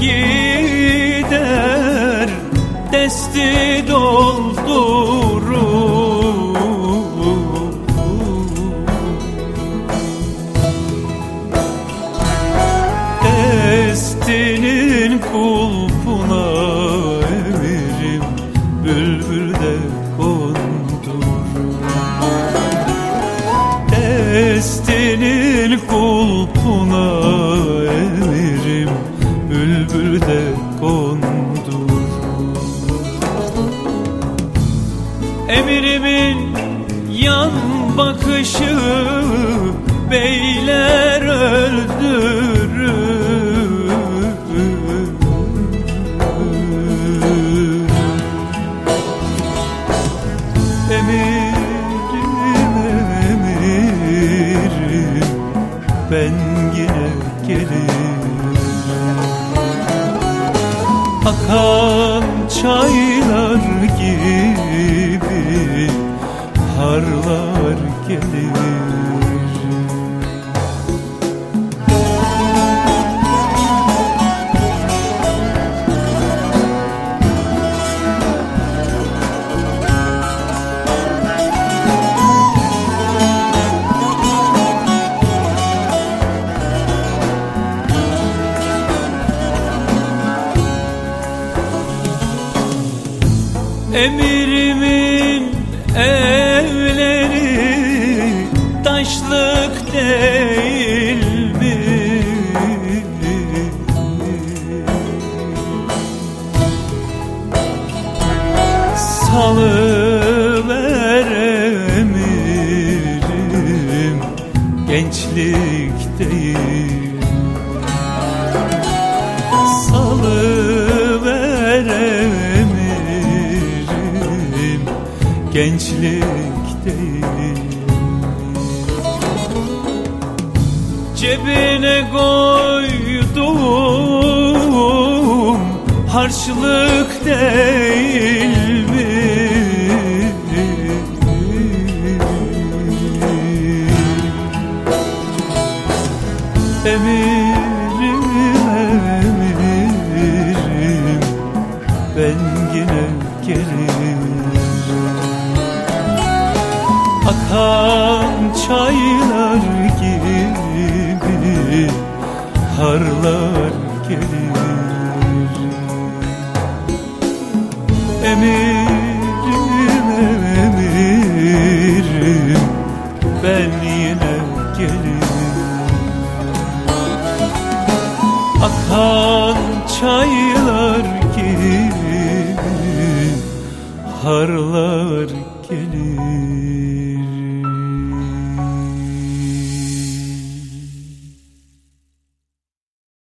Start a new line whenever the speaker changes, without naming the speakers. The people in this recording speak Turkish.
gider Desti doldurur. Destinin kulpuna emirim Bülbül de kondur. Destinin kulpuna de kondur Emirimin yan bakışı beyler öldürür. Emirim emirim ben yine gelirim Akan çaylar gibi harlar gelir Emirimin evleri taşlık değil mi? Salıver emirim gençlik gençlik Cebine koydum harçlık değil Akan çaylar gibi harlar gelir. Emirim emirim ben yine gelirim. Akan çaylar gibi harlar gelir